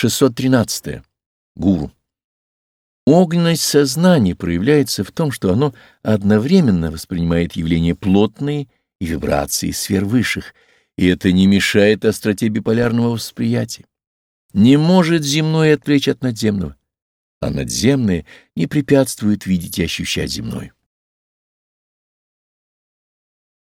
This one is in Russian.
613. -е. Гуру. Огненность сознания проявляется в том, что оно одновременно воспринимает явления плотные и вибрации сфер высших, и это не мешает остроте биполярного восприятия. Не может земное отвлечь от надземного, а надземное не препятствует видеть и ощущать земное.